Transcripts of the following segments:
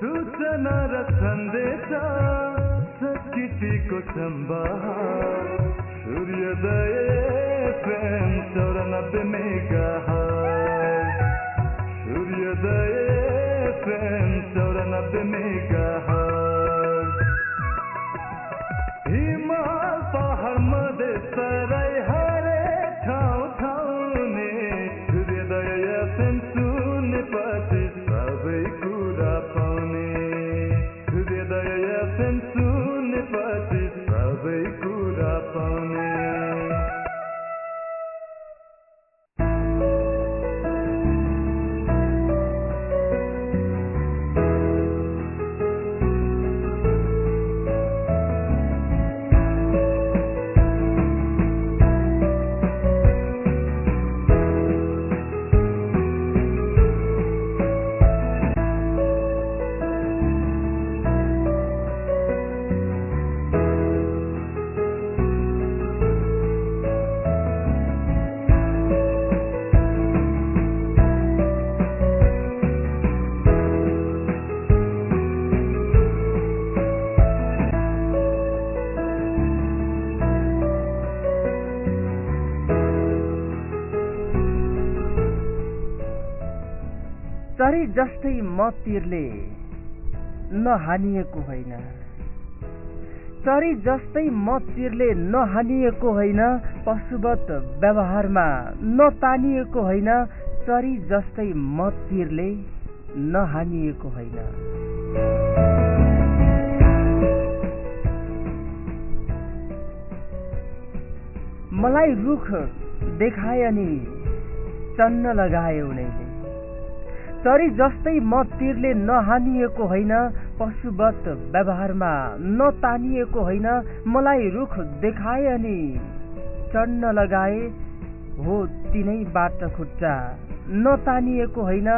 सूचना र सन्देश संस्कृतिको सम्भार सूर्योदय प्रेम चौरानब्बे मेगा सूर्योदय प्रेम चौरानब्बे मेगा हिमाल चरी जस्तै म तिरले नहानिएको होइन। चरी जस्तै म तिरले नहानिएको होइन पशुवत व्यवहारमा नतानिएको होइन चरी जस्तै म तिरले नहानिएको होइन। मलाई रुख देखाए अनि चन्न लगाए चरी जस्तै म तिरले नहानिएको होइन पशुवत व्यवहारमा नतानिएको होइन मलाई रुख देखाए अनि चढ्न लगाए हो तिनैबाट खुट्टा। नतानिएको होइन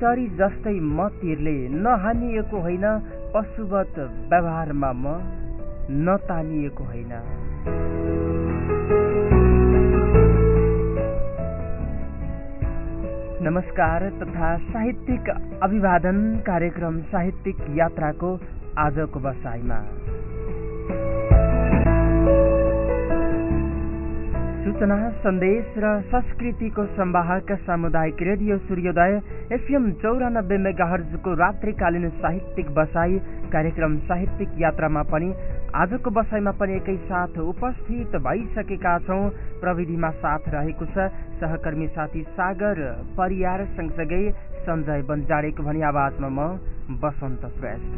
चरी जस्तै म तिरले नहानिएको होइन पशुवत व्यवहारमा म नतानिएको होइन। नमस्कार तथा साहित्यिक अभिवादन कार्यक्रम साहित्यिक यात्राको आजको बसाइमा। सूचना सन्देश र संस्कृतिको सम्वाहक सामुदायिक रेडियो सूर्योदय एफएम चौरानब्बे मेगाहर्जको रात्रिकालीन साहित्यिक बसाई कार्यक्रम साहित्यिक यात्रामा पनि आजको बसाइमा पनि एकैसाथ उपस्थित भइसकेका छौँ। प्रविधिमा साथ रहेको छ सहकर्मी साथी सागर परियार सँगसँगै सञ्जय बन्जाडेको भनी आवाजमा म बसन्त श्रेष्ठ।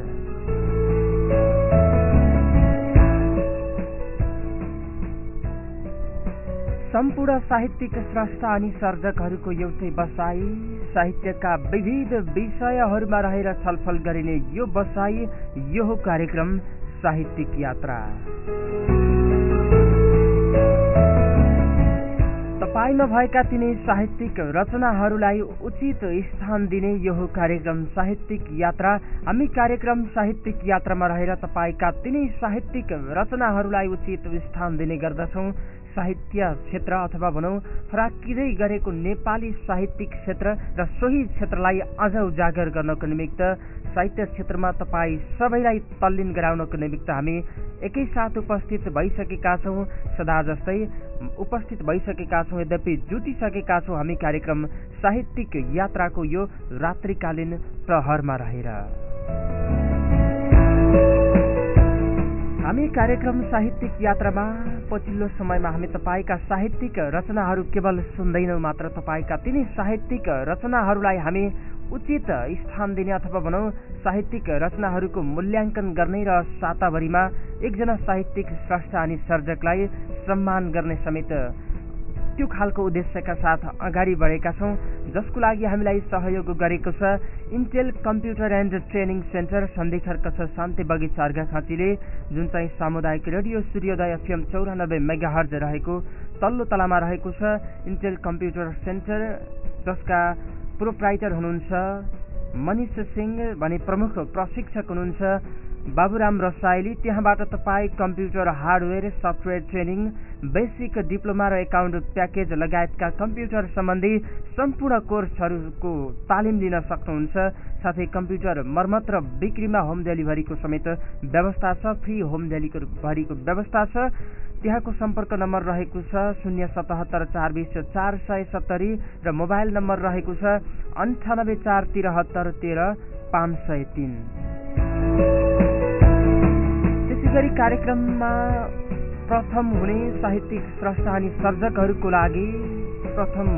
सम्पूर्ण साहित्यिक स्रष्टा अनि सर्जकहरूको एउटै बसाई साहित्यका विविध विषयहरूमा रहेर छलफल गरिने यो बसाई यो कार्यक्रम साहित्यिक यात्रा। तपाईँमा भएका तिनै साहित्यिक रचनाहरूलाई उचित स्थान दिने यो कार्यक्रम साहित्यिक यात्रा हामी कार्यक्रम साहित्यिक यात्रामा रहेर तपाईँका तिनै साहित्यिक रचनाहरूलाई उचित स्थान दिने गर्दछौँ। साहित्य क्षेत्र अथवा भनौँ फराकिँदै गरेको नेपाली साहित्यिक क्षेत्र र सोही क्षेत्रलाई अझ उजागर गर्नको निमित्त साहित्य क्षेत्रमा तपाईँ सबैलाई तल्लीन गराउनको निमित्त हामी एकैसाथ उपस्थित भइसकेका छौँ। सदा जस्तै उपस्थित भइसकेका छौँ। यद्यपि जुटिसकेका छौँ हामी कार्यक्रम साहित्यिक यात्राको यो रात्रिकालीन प्रहरमा रहेर। हामी कार्यक्रम साहित्यिक यात्रामा पछिल्लो समयमा हामी तपाईँका साहित्यिक रचनाहरू केवल सुन्दैनौँ मात्र तपाईँका तिनै साहित्यिक रचनाहरूलाई हामी उचित स्थान दिने अथवा भनौँ साहित्यिक रचनाहरूको मूल्याङ्कन गर्ने र साताभरिमा एकजना साहित्यिक स्रष्टा अनि सर्जकलाई सम्मान गर्ने समेत त्यो खालको उद्देश्यका साथ अगाडि बढेका छौँ जसको लागि हामीलाई सहयोग गरेको छ Intel computer and training centre Sandhikharka छ शान्ति बगैँचा अर्घाखाँचीले जुन चाहिँ सामुदायिक रेडियो सूर्योदय एफएम चौरानब्बे मेगाहर्ज रहेको तल्लो तलामा रहेको छ इन्टेल कम्प्युटर सेन्टर जसका प्रोप्राइटर हुनुहुन्छ मनिष सिंह भने प्रमुख प्रशिक्षक हुनुहुन्छ बाबुराम रसाइली त्यहाँबाट तपाईँ computer hardware software training basic diploma र एकाउन्ट प्याकेज लगायतका कम्प्युटर सम्बन्धी सम्पूर्ण कोर्सहरूको तालिम लिन सक्नुहुन्छ। साथै कम्प्युटर मर्मत र बिक्रीमा होम डेलिभरीको समेत व्यवस्था छ फ्री होम डेलिभरीको व्यवस्था छ। त्यहाँको सम्पर्क नम्बर रहेको छ शून्य सतहत्तर चार बिस चार सय सत्तरी र मोबाइल नम्बर रहेको छ अन्ठानब्बे चार तिरहत्तर तेह्र पाँच सय तिन। गरी कार्यक्रममा प्रथम हुने साहित्यिक स्रष्टा अनि सर्जकहरूको लागि प्रथम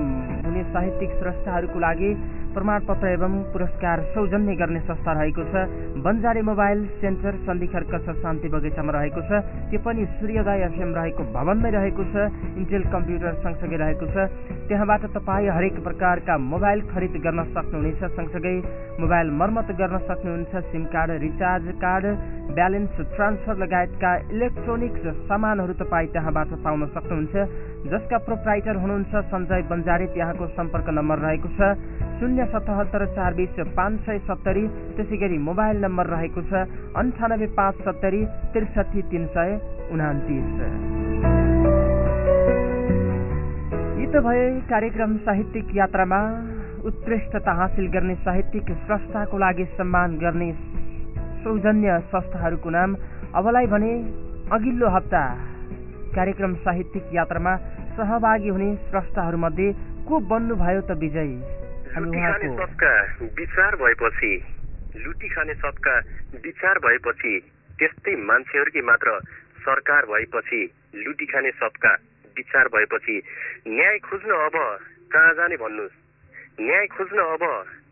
हुने साहित्यिक स्रष्टाहरूको लागि प्रमाणपत्र एवं पुरस्कार सौजन्य गर्ने संस्था रहेको छ। बन्जारे मोबाइल सेन्टर सन्धिखर कस शान्ति बगैँचामा रहेको छ। त्यो पनि सूर्योदय एफएम रहेको भवनमै रहेको छ। इन्टेल कम्प्युटर सँगसँगै रहेको छ। त्यहाँबाट तपाईँ हरेक प्रकारका मोबाइल खरिद गर्न सक्नुहुनेछ सँगसँगै। मोबाइल मर्मत गर्न सक्नुहुन्छ SIM card recharge card balance transfer लगायतका इलेक्ट्रोनिक्स सामानहरू तपाईँ त्यहाँबाट पाउन सक्नुहुन्छ। जसका प्रोप्राइटर हुनुहुन्छ सञ्जय बन्जारे त्यहाँको सम्पर्क नम्बर रहेको छ। शून्य सतहत्तर चार बिस पाँच सय सत्तरी। त्यसै गरी मोबाइल नम्बर रहेको छ अन्ठानब्बे पाँच सत्तरी त्रिसठी तिन सय उनातिस। यी त भए कार्यक्रम साहित्यिक यात्रामा उत्कृष्टता हासिल गर्ने साहित्यिक स्रष्टाको लागि सम्मान गर्ने सौजन्य संस्थाहरूको नाम अबलाई भने अघिल्लो हप्ता कार्यक्रम साहित्यिक यात्रामा सहभागी हुने स्रष्टाहरूमध्ये को बन्नुभयो त विजय? विचार भएपछि लुटी खाने सबका विचार भएपछि त्यस्तै मान्छेहरूकै मात्र सरकार भएपछि लुटी खाने सबका विचार भएपछि न्याय खोज्न अब कहाँ जाने भन्नुहोस्? न्याय खोज्न अब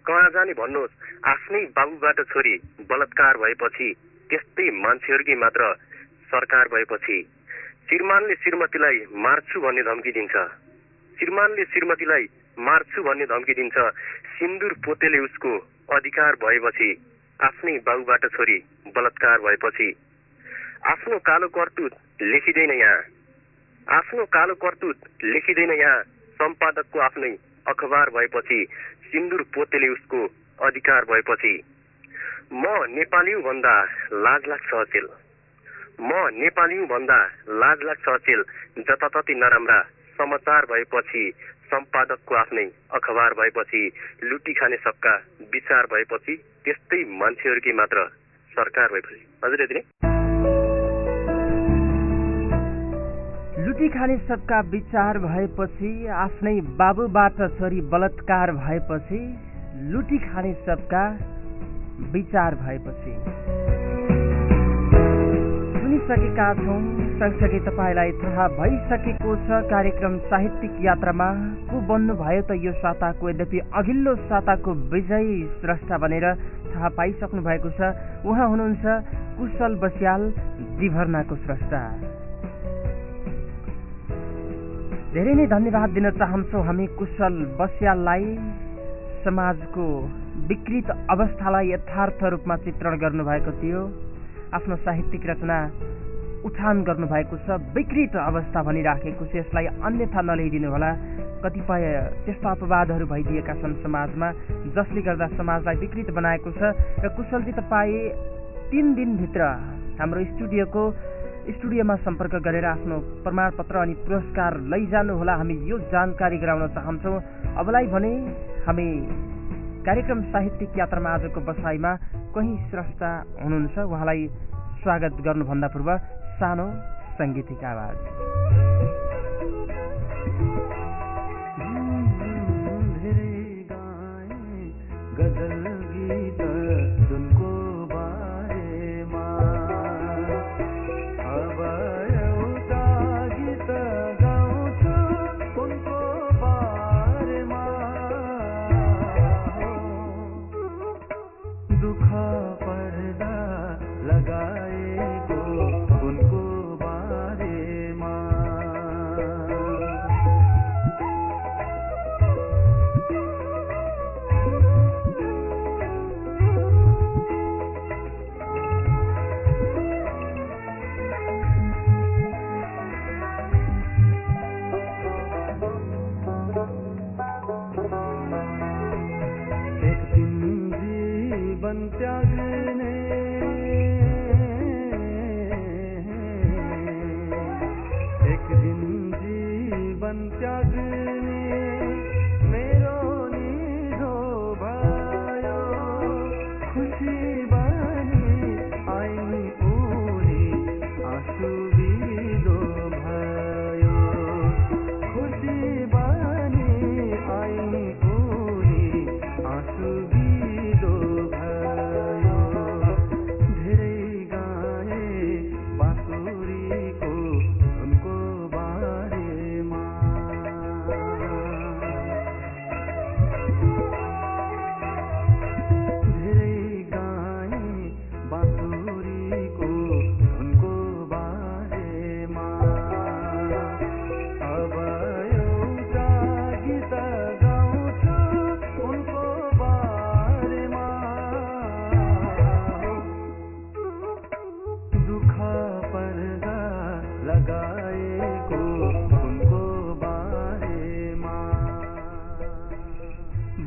कहाँ जाने भन्नुहोस्? आफ्नै बाबुबाट छोरी बलात्कार भएपछि त्यस्तै मान्छेहरूकै मात्र सरकार भएपछि श्रीमानले श्रीमतीलाई मार्छु भन्ने धम्की दिन्छ। श्रीमानले श्रीमतीलाई मार्छु भन्ने धम्की दिन्छ। सिन्दुर पोतेले उसको अधिकार भएपछि आफ्नै बाबुबाट छोरी बलात्कार भएपछि आफ्नो कालो कर्तुत लेखिँदैन यहाँ। आफ्नो कालो कर्तुत लेखिँदैन यहाँ सम्पादकको आफ्नै अखबार भएपछि सिन्दुर पोतेले उसको अधिकार भएपछि। म नेपाली भन्दा लाज लाग्छ अचेल। म नेपाली भन्दा लाज लाग्छ अचेल। जताततै नराम्रा समाचार भएपछि सम्पादकको आफ्नै अखबार भएपछि लुटी खाने सबका विचार भएपछि त्यस्तै मान्छेहरूकै मात्र सरकार भएपछि। हजुर यति नै। लुटी खाने सबका विचार भएपछि आफ्नै बाबुबाट छोरी बलात्कार भएपछि लुटी खाने सबका विचार भएपछि। सुनिसकेका छौँ सँगसँगै तपाईँलाई थाहा भइसकेको छ कार्यक्रम साहित्यिक यात्रामा को बन्नुभयो त यो साताको यद्यपि अघिल्लो साताको विजयी स्रष्टा भनेर थाहा पाइसक्नु भएको छ। उहाँ हुनुहुन्छ कुशल बस्याल दिभर्नाको स्रष्टा। धेरै नै धन्यवाद दिन चाहन्छौँ हामी कुशल बस्याललाई। समाजको विकृत अवस्थालाई यथार्थ रूपमा चित्रण गर्नुभएको थियो। आफ्नो साहित्यिक रचना उठान गर्नुभएको छ। विकृत अवस्था भनिराखेको छ। यसलाई अन्यथा नल्याइदिनु होला कतिपय त्यस्ता अपवादहरू भइदिएका छन् समाजमा जसले गर्दा समाजलाई विकृत बनाएको छ र कुशलजी तपाईँ तिन दिनभित्र हाम्रो स्टुडियोको स्टुडियोमा सम्पर्क गरेर आफ्नो प्रमाणपत्र अनि पुरस्कार लैजानुहोला हामी यो जानकारी गराउन चाहन्छौँ। अबलाई भने हामी कार्यक्रम साहित्यिक यात्रामा आजको बसाइमा कहीँ स्रष्टा हुनुहुन्छ? उहाँलाई स्वागत गर्नुभन्दा पूर्व सानो सङ्गीतिक आवाज। गगन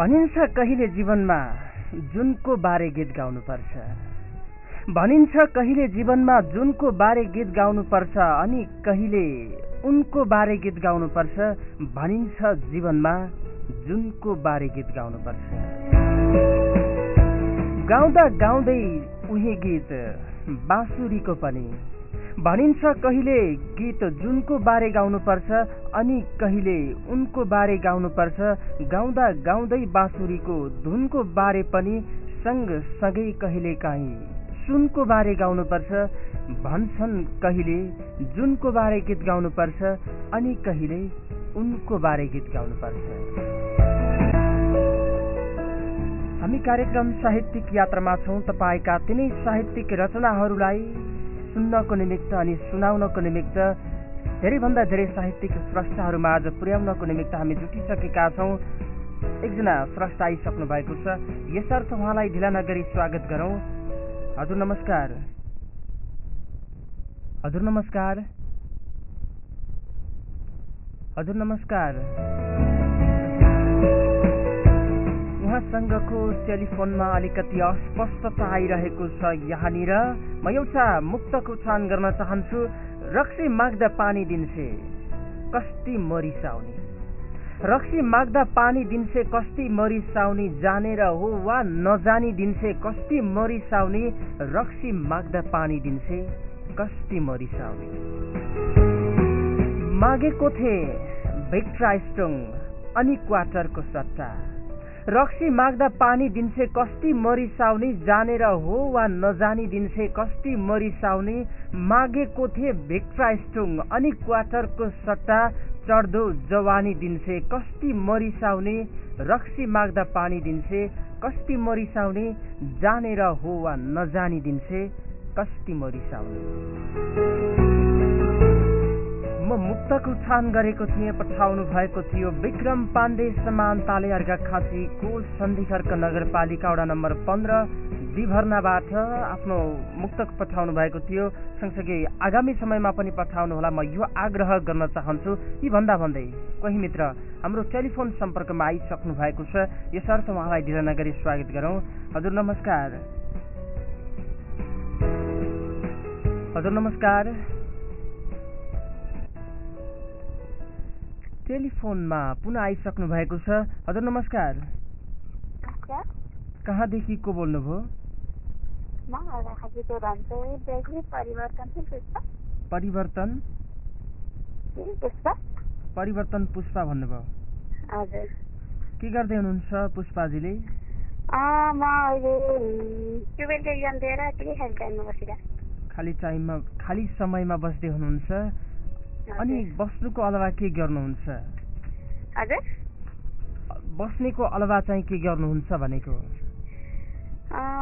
भनिन्छ कहिले जीवनमा जुनको बारे गीत गाउनुपर्छ। भनिन्छ कहिले जीवनमा जुनको बारे गीत गाउनुपर्छ अनि कहिले उनको बारे गीत गाउनुपर्छ। भनिन्छ जीवनमा जुनको बारे गीत गाउनुपर्छ। गाउँदा गाउँदै उही गीत बाँसुरीको पनि भनिन्छ कहिले गीत जुनको बारे गाउनुपर्छ अनि कहिले उनको बारे गाउनुपर्छ। गाउँदा गाउँदै बाँसुरीको धुनको बारे पनि सँगसँगै कहिले काहीँ सुनको बारे गाउनुपर्छ। भन्छन् कहिले जुनको बारे गीत गाउनुपर्छ अनि कहिले उनको बारे गीत गाउनुपर्छ। हामी कार्यक्रम साहित्यिक यात्रामा छौँ। तपाईँका तिनै साहित्यिक रचनाहरूलाई सुन्नको निमित्त अनि सुनाउनको निमित्त धेरैभन्दा धेरै साहित्यिक स्रष्टाहरूमा आज पुर्याउनको निमित्त हामी जुटिसकेका छौँ। एकजना स्रष्टा आइसक्नु भएको छ। यसर्थ उहाँलाई ढिला नगरी स्वागत गरौँ। हजुर नमस्कार। हजुर नमस्कार। हजुर नमस्कार। उहाँसँगको टेलिफोनमा अलिकति अस्पष्टता आइरहेको छ यहाँनिर। म एउटा मुक्तको उच्चारण गर्न चाहन्छु। रक्सी माग्दा पानी दिन्छे कस्ती मरिसाउने रक्सी माग्दा पानी दिन्छे कस्ती मरिसाउने जानेर हो वा नजानी दिन्छे कस्ती मरिसाउने रक्सी माग्दा पानी दिन्छे कस्ती मरिसाउने मागेको थिए भिक्ट्रा स्टोङ अनि क्वार्टरको सट्टा। रक्सी माग्दा पानी दिन्छे कस्ती मरिसाउने जानेर हो वा नजानी दिन्छे कस्ती मरिसाउने मागेको थिए भिक्ट्रा स्टुङ अनि क्वार्टरको सट्टा चढ्दो जवानी दिन्छे कस्ती मरिसाउने रक्सी माग्दा पानी दिन्छे कस्ती मरिसाउने जानेर हो वा नजानी दिन्छे कस्ती मरिसाउने। म मुक्तको उच्चारण गरेको थिएँ पठाउनु भएको थियो विक्रम पाण्डे समानताले अर्घा खाँचीको सन्धिखर्क नगरपालिका वडा नम्बर पन्ध्र विभर्नाबाट आफ्नो मुक्तक पठाउनु भएको थियो। सँगसँगै आगामी समयमा पनि पठाउनुहोला म यो आग्रह गर्न चाहन्छु। यी भन्दा भन्दै कोही मित्र हाम्रो टेलिफोन सम्पर्कमा आइसक्नु भएको छ। यसर्थ उहाँलाई ढिला नगरी स्वागत गरौँ। हजुर नमस्कार। हजुर नमस्कार। टेलिफोनमा पुनः आइसक्नु भएको छ। हजुर नमस्कार। कहाँदेखि को बोल्नुभयो? परिवर्तन परिवर्तन? पुष्पा? भन्नुभयो। के गर्दै हुनुहुन्छ पुष्पाजीले? खाली टाइममा खाली समयमा बस्दै हुनुहुन्छ। अनि बस्नुको अलावा के गर्नुहुन्छ? हजुर। बस्नेको अलावा चाहिँ के गर्नुहुन्छ भनेको?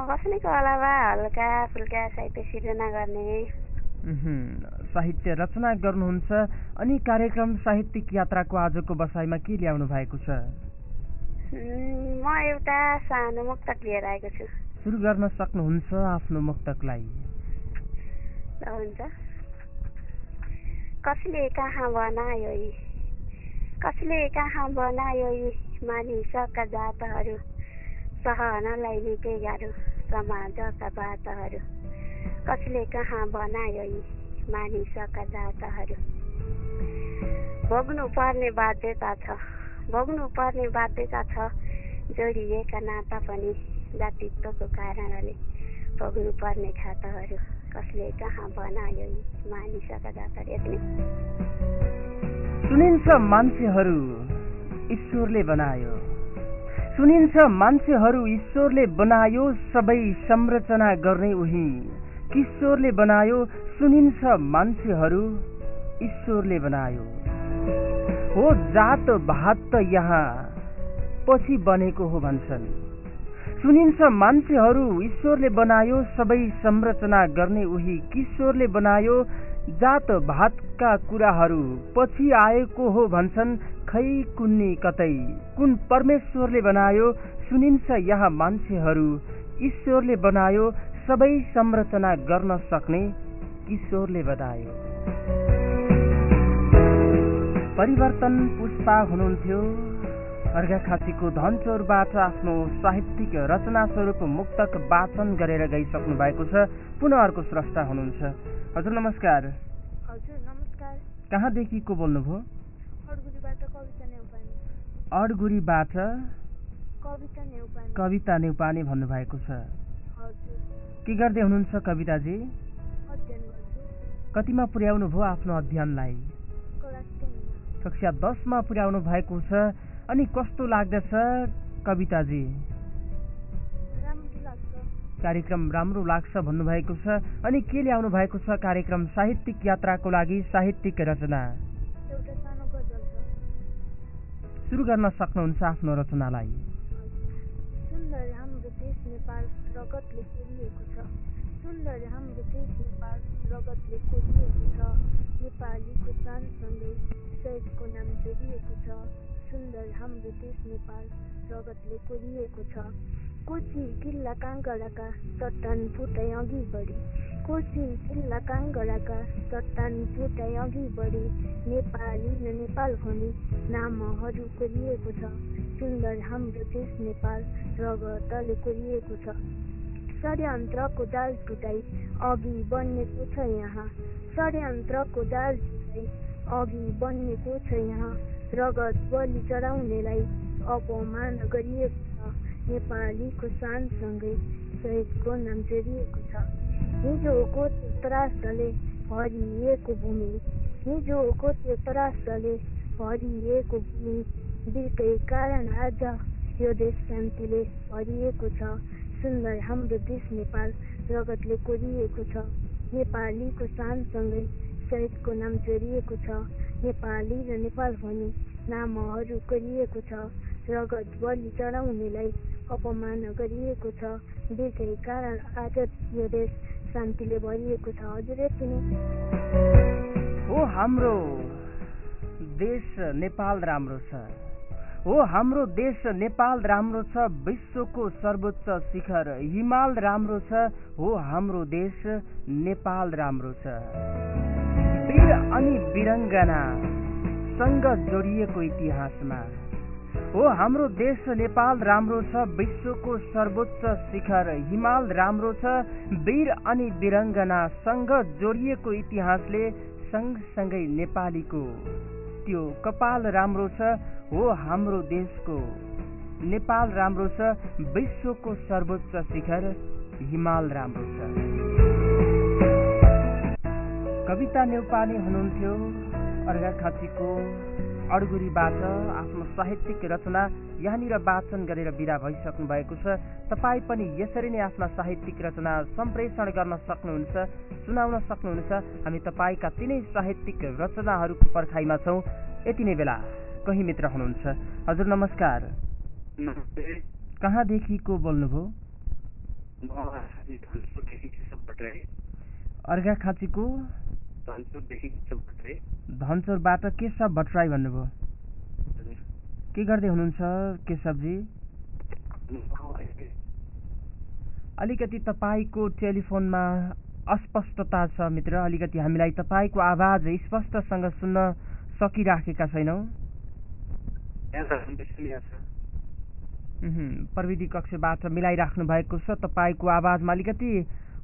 बस्नेको अलावा हल्का फुल्का साहित्य सिर्जना गर्ने। साहित्य रचना गर्नुहुन्छ। अनि कार्यक्रम साहित्यिक यात्राको आजको बसाइमा के ल्याउनु भएको छ? म एउटा सानो मुक्तक लिएर आएको छु। सुरु गर्न सक्नुहुन्छ आफ्नो मुक्तकलाई। हुन्छ। कसले कहाँ बनायो यी? कसले कहाँ बनायो यी मानिसका जातहरू? सहनलाई निकै गाह्रो समाजका बातहरू कसले कहाँ बनायो यी मानिसका जातहरू? भोग्नु पर्ने बाध्यता छ। भोग्नु पर्ने बाध्यता छ। जोडिएका नाता पनि जातित्वको कारणले भोग्नु पर्ने खाताहरू। कसले कहाँ बनायो मानिसका जातहरू यति सुनिन्छ मान्छेहरू ईश्वरले बनायो। सुनिन्छ मान्छेहरू ईश्वरले बनायो सबै संरचना गर्ने उही। किशोरले बनायो सुनिन्छ मान्छेहरू ईश्वरले बनायो। हो जात भात त यहाँ पछि बनेको हो भन्छन्। सुनिन्छ मान्छेहरू ईश्वरले बनायो सबै संरचना गर्ने उही किशोरले बनायो जात भातका कुराहरू। पछि आएको हो भन्छन् खै कुन्नी कतै? कुन परमेश्वरले बनायो? सुनिन्छ यहाँ मान्छेहरू ईश्वरले बनायो सबै संरचना गर्न सक्ने किशोरले बनायो। परिवर्तन पुष्पा हुनुहुन्थ्यो। अर्घाखाँचीको धनचौरबाट आफ्नो साहित्यिक रचना स्वरूप मुक्तक वाचन गरेर गइसक्नु भएको छ। पुनः अर्को स्रष्टा हुनुहुन्छ। हजुर नमस्कार। हजुर नमस्कार। कहाँदेखि को बोल्नुभयो? अडगुडीबाट कविता नेउपाने। भन्नुभएको छ। के गर्दै हुनुहुन्छ कविताजी? कतिमा पुर्याउनु भयो आफ्नो अध्ययनलाई? कक्षा दसमा पुर्याउनु भएको छ। अनि कस्तो लाग्दछ कविताजी? कार्यक्रम राम्रो लाग्छ भन्नुभएको छ अनि के ल्याउनु भएको छ कार्यक्रम? साहित्यिक यात्राको लागि साहित्यिक रचना। सुरु गर्न सक्नुहुन्छ आफ्नो रचनालाई। सुन्दर हाम्रो देश नेपाल रगतले कोरिएको छ। सुन्दर हाम्रो देश नेपाल रगतले कोरिएको छ। नेपालीको नाम जोडिएको छ। सुन्दर हाम्रो देश नेपाल रगतले कोरिएको छ। कोची किल्ला काङ्गडाका चट्टान फुटाइ अघि बढी। कोची किल्ला काङ्गडाका चट्टान फुटाइ अघि बढी। नेपाली र नेपाल भनी नामहरू कोरिएको छ। सुन्दर हाम्रो देश नेपाल रगतले कोरिएको छ। षड्यन्त्रको जाल टुटाइ अघि बन्नेको छ यहाँ। षड्यन्त्रको जाल टुटाइ अघि बन्नेको छ यहाँ। रगत बलि चढाउनेलाई अपमान गरिएको छ नेपालीको शानसँगै शहीदको नाम जोडिएको छ। हिजोको त्रासले भरिएको भूमि हिजोको त्यो त्रासले भरिएको भूमि वीरकै कारण आज यो देश शान्तिले भरिएको छ। सुन्दर हाम्रो देश नेपाल रगतले कोरिएको छ। नेपालीको शानसँगै शहीदको नाम जोडिएको छ। नेपाली र नेपाल भनी नामहरू गरिएको छ। रगत बलि चढाउनेलाई अपमान गरिएको छ। वीरकै कारण आज यो देश शान्तिले भरिएको छ। हजुर यति नै। हो हाम्रो देश नेपाल राम्रो छ। हो हाम्रो देश नेपाल राम्रो छ। विश्वको सर्वोच्च शिखर हिमाल राम्रो छ। हो हाम्रो देश नेपाल राम्रो छ। वीर अनि वीरङ्गना सँग जोडिएको इतिहासमा हो हाम्रो देश नेपाल राम्रो छ विश्वको सर्वोच्च शिखर हिमाल राम्रो छ वीर अनि वीरङ्गनासँग जोडिएको इतिहासले सँगसँगै नेपालीको त्यो कपाल राम्रो छ हो हाम्रो देशको नेपाल राम्रो छ विश्वको सर्वोच्च शिखर हिमाल राम्रो छ। कविता नेउपाने हुनुहुन्थ्यो। अर्घाखाँचीको अडगुरीबाट आफ्नो साहित्यिक रचना यहाँनिर वाचन गरेर विदा भइसक्नु भएको छ। तपाईँ पनि यसरी नै आफ्ना साहित्यिक रचना सम्प्रेषण गर्न सक्नुहुन्छ सुनाउन सक्नुहुनेछ। हामी तपाईँका तिनै साहित्यिक रचनाहरूको पर्खाइमा छौँ। यति नै बेला कहीँ मित्र हुनुहुन्छ? हजुर नमस्कार। नमस्ते। कहाँदेखि को बोल्नुभयो अर्घाखाँचीको धनचौरबाट केशव भट्टराई भन्नुभयो। के गर्दै हुनुहुन्छ केशवजी? अलिकति तपाईँको टेलिफोनमा अस्पष्टता छ मित्र। अलिकति हामीलाई तपाईँको आवाज स्पष्टसँग सुन्न सकिराखेका छैनौँ। प्रविधि कक्षबाट मिलाइराख्नु भएको छ। तपाईँको आवाजमा अलिकति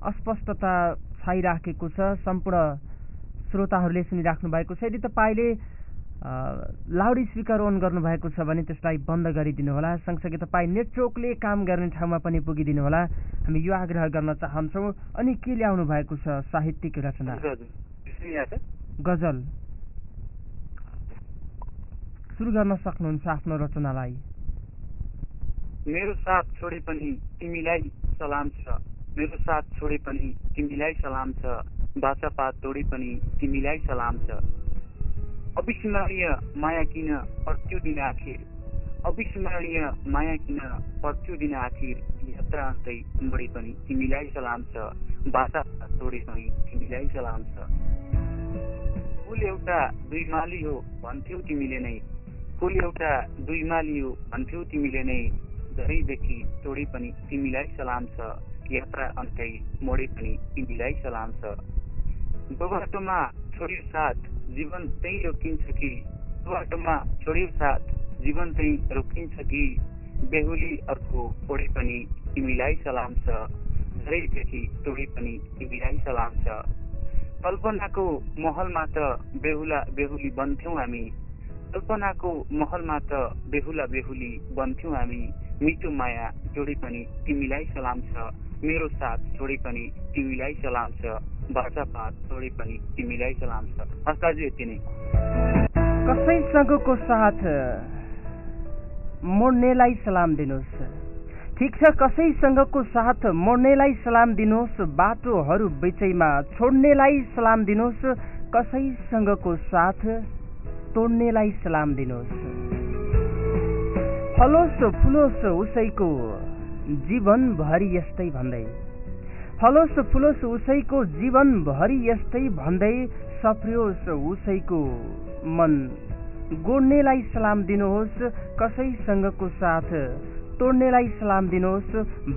अस्पष्टता छाइराखेको छ। सम्पूर्ण श्रोताहरूले सुनिराख्नु भएको छ। यदि तपाईँले लाउड स्पिकर अन गर्नुभएको छ भने त्यसलाई बन्द गरिदिनु होला सँगसँगै तपाईँ नेटवर्कले काम गर्ने ठाउँमा पनि पुगिदिनु होला हामी यो आग्रह गर्न चाहन्छौँ। अनि के ल्याउनु भएको छ? साहित्यिक रचना। गजल। सुरु गर्न सक्नुहुन्छ आफ्नो रचनालाई। मेरो साथ छोडे पनि तिमीलाई सलाम छ। मेरो साथ छोडे पनि तिमीलाई सलाम छ। बाचा पात तोडे पनि तिमीलाई सलाम छ। अविस्मरणीय माया किन पर्थ्यो दिन आखिर। अविस्मरणीय माया किन पर्थ्यो दिन आखिर यात्रा अन्तै मोडे पनि तिमीलाई सलाम छ। बाचा पात तोडे पनि तिमीलाई सलाम छ। फुल एउटा दुई माली हो भन्थ्यौ तिमीले नै। फुल एउटा दुई माली हो भन्थ्यौ तिमीले नै। धैदेखि तोडे पनि तिमीलाई सलाम छ। यात्रा अन्तै मोडे पनि तिमीलाई सलाम छ। बाटोमा छोड्यो साथ जीवन त्यही रोकिन्छ कि? बाटोमा छोड्यो साथ जीवन चाहिँ रोकिन्छ कि? बेहुली अर्को ओढे पनि तिमीलाई सलाम छ। धेरैदेखि तोडे पनि तिमीलाई सलाम छ। कल्पनाको महलमा त बेहुला बेहुली बन्थ्यौँ हामी। कल्पनाको महलमा त बेहुला बेहुली बन्थ्यौँ हामी। मिठो माया जोडे पनि तिमीलाई सलाम छ। मेरो साथ छोडे पनि तिमीलाई सलाम छ। कसैसँगको साथ मोड्नेलाई सलाम दिनुहोस्। ठिक छ कसैसँगको साथ मोड्नेलाई सलाम दिनुहोस्। बाटोहरू बिचैमा छोड्नेलाई सलाम दिनुहोस्। कसैसँगको साथ तोड्नेलाई सलाम दिनुहोस्। फलोस् फुलोस् उसैको जीवनभरि यस्तै भन्दै। फलोस् फुलोस् उसैको जीवनभरि यस्तै भन्दै सफ्रियोस् उसैको मन। गोड्नेलाई सलाम दिनुहोस् कसैसँगको साथ तोड्नेलाई सलाम दिनुहोस्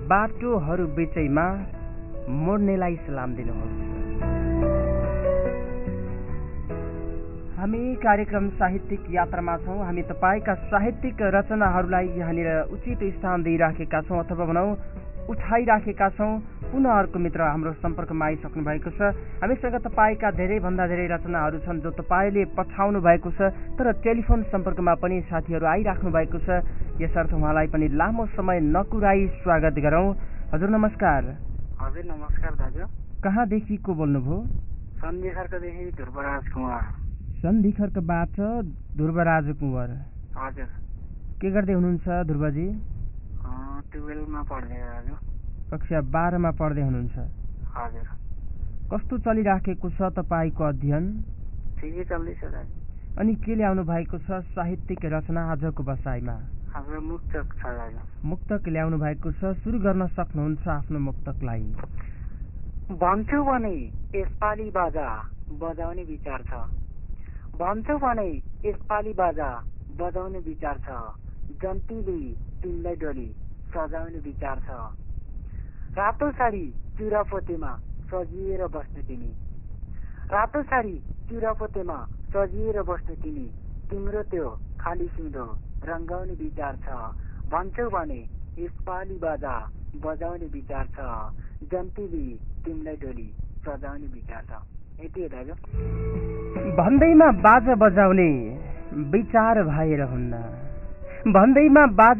बाटोहरू बिचैमा मोड्नेलाई सलाम दिनुहोस्। हामी कार्यक्रम साहित्यिक यात्रामा छौँ। हामी तपाईँका साहित्यिक रचनाहरूलाई यहाँनिर उचित स्थान दिइराखेका छौँ अथवा भनौँ उठाइराखेका छौँ। पुनः अर्को मित्र हाम्रो सम्पर्कमा आइसक्नु भएको छ। हामीसँग तपाईँका धेरैभन्दा धेरै रचनाहरू छन् जो तपाईँले पठाउनु भएको छ तर टेलिफोन सम्पर्कमा पनि साथीहरू आइराख्नु भएको छ। यसर्थ उहाँलाई पनि लामो समय नकुराई स्वागत गरौँ। हजुर नमस्कार। हजुर नमस्कार दाजु। कहाँदेखि को बोल्नुभयो सन्धिखर्कदेखि ध्रुवराज कुमार सन्धिखर्कबाट ध्रुवराज कुँवर। हजुर। के गर्दै हुनुहुन्छ ध्रुवजी? टुवेल्भमा पढ्दै दाजु। कक्षा बाह्रमा पढ्दै हुनुहुन्छ। कस्तो चलिराखेको छ तपाईँको अध्ययन? अनि के ल्याउनु भएको छ साहित्यिक रचना आजको बसाइमा? मुक्तक ल्याउनु भएको छ सुरु गर्न सक्नुहुन्छ आफ्नो मुक्तकलाई। भन्छु भने यसपालि बाजा बजाउने विचार छ। भन्छु भने यसपालि बाजा बजाउने विचार छ। जन्तीले तिमीलाई डोली सजाउने विचार छ। रातो साडी चुरापोतेमा सजिएर बस्ने तिमी। रातो साडी चुरापोतेमा सजिएर बस्ने तिमी। तिम्रो त्यो खाली सिउँदो रङ्गाउने विचार छ। भन्छौ भने यसपालि बाजा बजाउने विचार छ। जन्तीले तिमीलाई डोली सजाउने विचार छ। यति हो दाजु। भन्दैमा बाजा बजाउने विचार भएर हुन्न। भन्दैमा बाजा